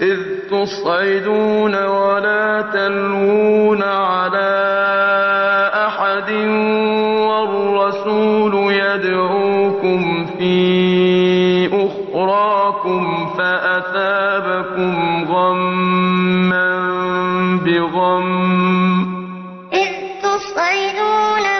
إذ تصعدون ولا تلوون على أحد والرسول يدعوكم في أخراكم فأثابكم غما بغم. إذ تصعدون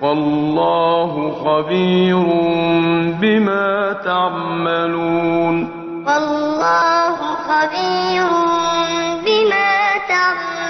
والله خبير بما تعملون. والله خبير بما تعملون.